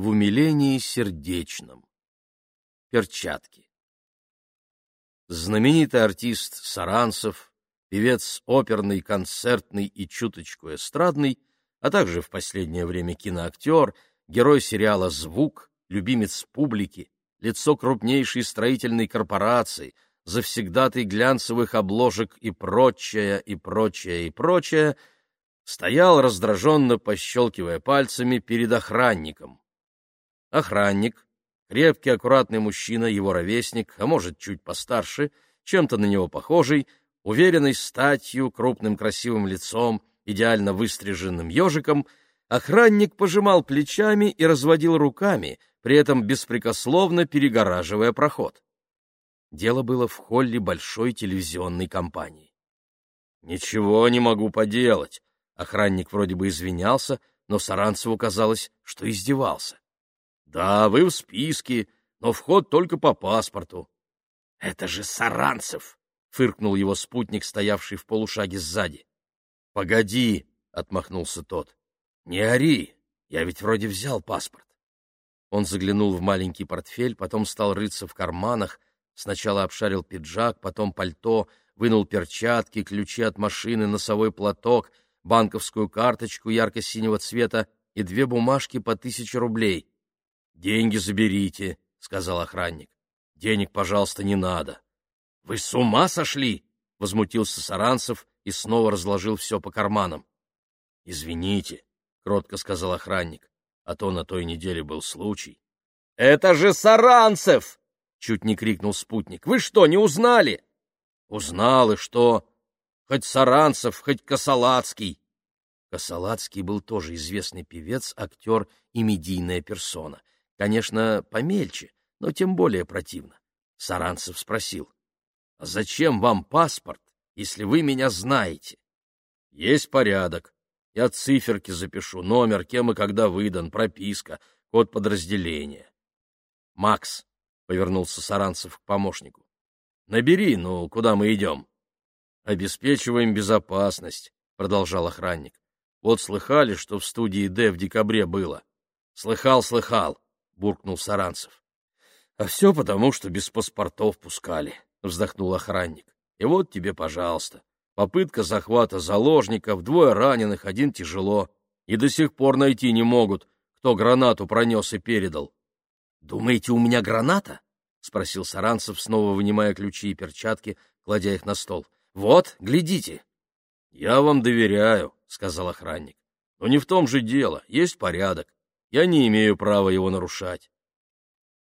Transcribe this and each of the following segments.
в умилении сердечном. Перчатки. Знаменитый артист Саранцев, певец оперный, концертный и чуточку эстрадный, а также в последнее время киноактер, герой сериала «Звук», любимец публики, лицо крупнейшей строительной корпорации, завсегдатый глянцевых обложек и прочее, и прочее, и прочее, стоял, раздраженно пощелкивая пальцами, перед охранником. Охранник, крепкий, аккуратный мужчина, его ровесник, а может, чуть постарше, чем-то на него похожий, уверенный статью, крупным красивым лицом, идеально выстриженным ежиком, охранник пожимал плечами и разводил руками, при этом беспрекословно перегораживая проход. Дело было в холле большой телевизионной компании. «Ничего не могу поделать», — охранник вроде бы извинялся, но Саранцеву казалось, что издевался. «Да, вы в списке, но вход только по паспорту». «Это же Саранцев!» — фыркнул его спутник, стоявший в полушаге сзади. «Погоди!» — отмахнулся тот. «Не ори! Я ведь вроде взял паспорт». Он заглянул в маленький портфель, потом стал рыться в карманах, сначала обшарил пиджак, потом пальто, вынул перчатки, ключи от машины, носовой платок, банковскую карточку ярко-синего цвета и две бумажки по тысяче рублей. «Деньги заберите», — сказал охранник. «Денег, пожалуйста, не надо». «Вы с ума сошли?» — возмутился Саранцев и снова разложил все по карманам. «Извините», — кротко сказал охранник, — «а то на той неделе был случай». «Это же Саранцев!» — чуть не крикнул спутник. «Вы что, не узнали?» «Узнал, и что? Хоть Саранцев, хоть Косолацкий». Косолацкий был тоже известный певец, актер и медийная персона. Конечно, помельче, но тем более противно. Саранцев спросил, «А зачем вам паспорт, если вы меня знаете?» «Есть порядок. Я циферки запишу, номер, кем и когда выдан, прописка, код подразделения». «Макс», — повернулся Саранцев к помощнику, «набери, ну, куда мы идем?» «Обеспечиваем безопасность», — продолжал охранник. «Вот слыхали, что в студии «Д» в декабре было?» «Слыхал, слыхал буркнул Саранцев. — А все потому, что без паспортов пускали, — вздохнул охранник. — И вот тебе, пожалуйста. Попытка захвата заложников, двое раненых, один тяжело. И до сих пор найти не могут, кто гранату пронес и передал. — Думаете, у меня граната? — спросил Саранцев, снова вынимая ключи и перчатки, кладя их на стол. — Вот, глядите. — Я вам доверяю, — сказал охранник. — Но не в том же дело, есть порядок. Я не имею права его нарушать.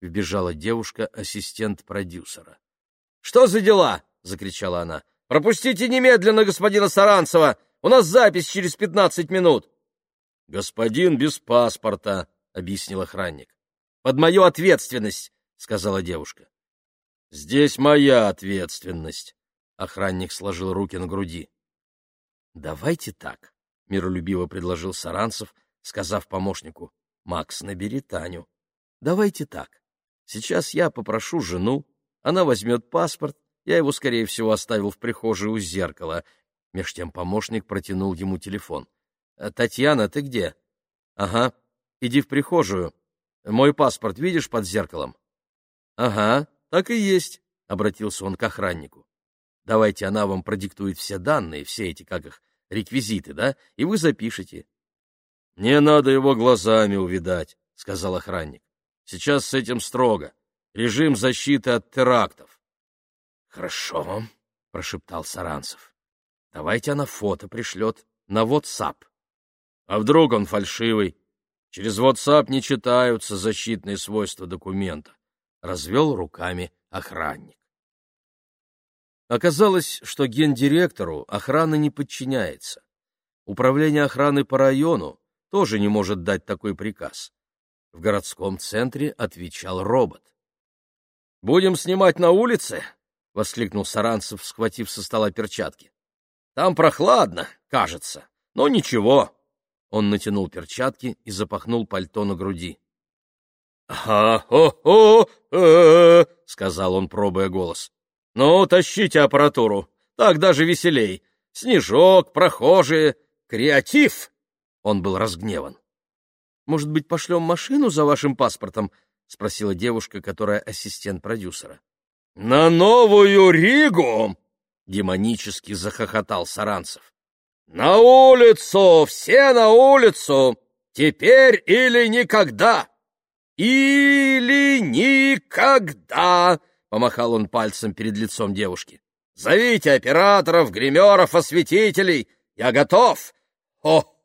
Вбежала девушка, ассистент продюсера. — Что за дела? — закричала она. — Пропустите немедленно господина Саранцева! У нас запись через пятнадцать минут! — Господин без паспорта, — объяснил охранник. — Под мою ответственность, — сказала девушка. — Здесь моя ответственность, — охранник сложил руки на груди. — Давайте так, — миролюбиво предложил Саранцев, сказав помощнику. Макс, набери Таню. Давайте так. Сейчас я попрошу жену, она возьмет паспорт, я его, скорее всего, оставил в прихожей у зеркала. Меж тем помощник протянул ему телефон. «Э, «Татьяна, ты где?» «Ага, иди в прихожую. Мой паспорт видишь под зеркалом?» «Ага, так и есть», — обратился он к охраннику. «Давайте она вам продиктует все данные, все эти, как их, реквизиты, да, и вы запишете. — Мне надо его глазами увидать, — сказал охранник. — Сейчас с этим строго. Режим защиты от терактов. — Хорошо, — прошептал Саранцев. — Давайте она фото пришлет на WhatsApp. — А вдруг он фальшивый? Через WhatsApp не читаются защитные свойства документа. Развел руками охранник. Оказалось, что гендиректору охрана не подчиняется. Управление охраны по району тоже не может дать такой приказ. В городском центре отвечал робот. «Будем снимать на улице?» — воскликнул Саранцев, схватив со стола перчатки. «Там прохладно, кажется, но ничего». Он натянул перчатки и запахнул пальто на груди. «Ага-хо-хо!» э, — сказал он, пробуя голос. «Ну, тащите аппаратуру, так даже веселей. Снежок, прохожие, креатив!» Он был разгневан. Может быть, пошлем машину за вашим паспортом? — спросила девушка, которая ассистент продюсера. — На Новую Ригу! — демонически захохотал Саранцев. — На улицу! Все на улицу! Теперь или никогда! Или никогда! — помахал он пальцем перед лицом девушки. — Зовите операторов, гримеров, осветителей! Я готов!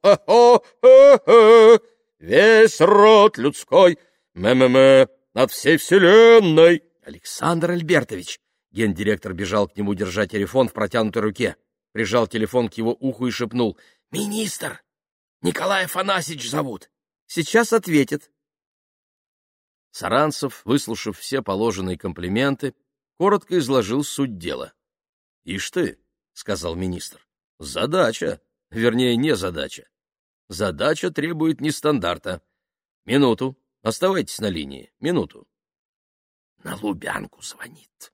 Хо-хо-хо-хо! Весь род людской! Мэ-мэ-мэ! Над всей вселенной! Александр Альбертович! Гендиректор бежал к нему, держа телефон в протянутой руке. Прижал телефон к его уху и шепнул. — Министр! Николай Афанасьевич зовут! Сейчас ответит. Саранцев, выслушав все положенные комплименты, коротко изложил суть дела. — Ишь ты, — сказал министр, — задача, вернее, не задача. Задача требует нестандарта. Минуту, оставайтесь на линии, минуту. — На Лубянку звонит,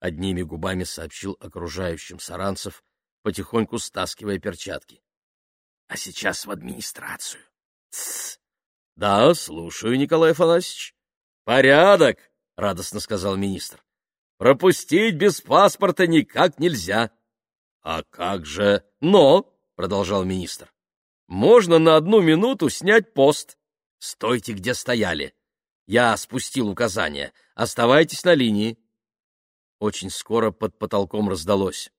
одними губами сообщил окружающим Саранцев, потихоньку стаскивая перчатки. — А сейчас в администрацию. Тссс. — Да, слушаю, Николай Афанасьевич. — Порядок, — радостно сказал министр. — Пропустить без паспорта никак нельзя. — А как же... — Но, — продолжал министр, — можно на одну минуту снять пост. Стойте, где стояли. Я спустил указания. Оставайтесь на линии. Очень скоро под потолком раздалось.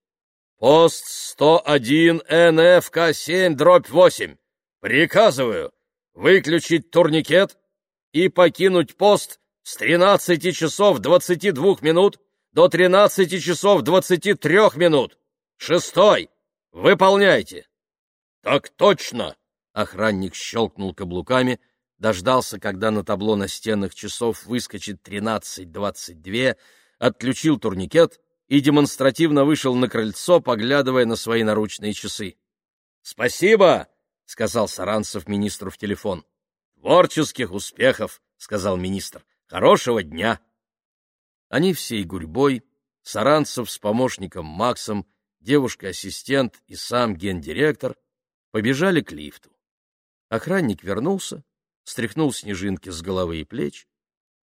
«Пост 101 НФК-7, дробь 8. Приказываю выключить турникет и покинуть пост с 13 часов 22 минут до 13 часов 23 минут. Шестой. Выполняйте!» «Так точно!» — охранник щелкнул каблуками, дождался, когда на табло настенных часов выскочит 13.22, отключил турникет и демонстративно вышел на крыльцо, поглядывая на свои наручные часы. «Спасибо!» — сказал Саранцев министру в телефон. «Творческих успехов!» — сказал министр. «Хорошего дня!» Они всей гурьбой, Саранцев с помощником Максом, девушка-ассистент и сам гендиректор, побежали к лифту. Охранник вернулся, стряхнул снежинки с головы и плеч,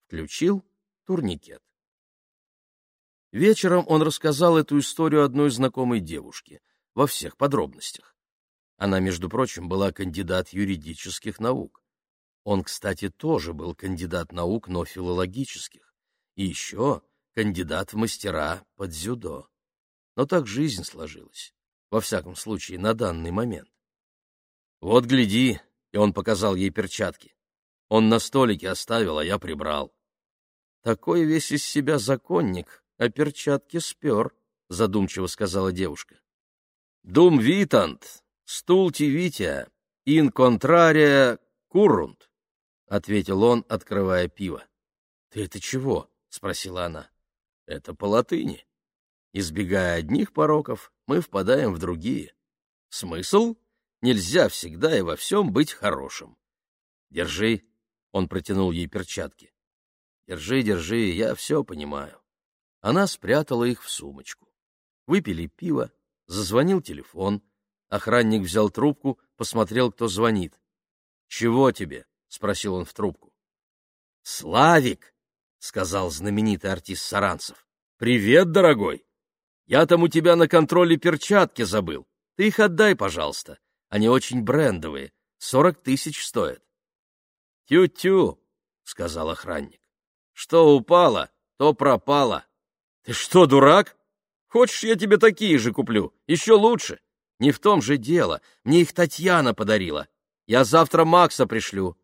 включил турникет. Вечером он рассказал эту историю одной знакомой девушке, во всех подробностях. Она, между прочим, была кандидат юридических наук. Он, кстати, тоже был кандидат наук, но филологических. И еще кандидат в мастера под дзюдо. Но так жизнь сложилась, во всяком случае, на данный момент. «Вот гляди», — и он показал ей перчатки. «Он на столике оставил, а я прибрал». Такой весь из себя законник, а перчатки спер, — задумчиво сказала девушка. — Дум витант, стулти витя, ин контрария куррунт, — ответил он, открывая пиво. — Ты это чего? — спросила она. — Это по латыни. Избегая одних пороков, мы впадаем в другие. Смысл? Нельзя всегда и во всем быть хорошим. Держи, — он протянул ей перчатки. Держи, держи, я все понимаю. Она спрятала их в сумочку. Выпили пиво, зазвонил телефон. Охранник взял трубку, посмотрел, кто звонит. — Чего тебе? — спросил он в трубку. — Славик! — сказал знаменитый артист Саранцев. — Привет, дорогой! Я там у тебя на контроле перчатки забыл. Ты их отдай, пожалуйста. Они очень брендовые. Сорок тысяч стоят. «Тю — сказал охранник. — Что упало, то пропало. Ты что, дурак? Хочешь, я тебе такие же куплю? Еще лучше. Не в том же дело. Мне их Татьяна подарила. Я завтра Макса пришлю.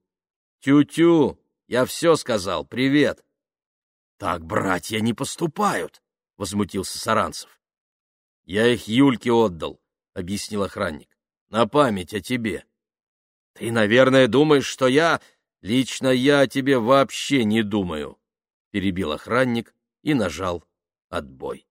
Тю-тю, я все сказал. Привет. Так братья не поступают, — возмутился Саранцев. Я их Юльке отдал, — объяснил охранник. На память о тебе. Ты, наверное, думаешь, что я... Лично я о тебе вообще не думаю, — перебил охранник и нажал отбой.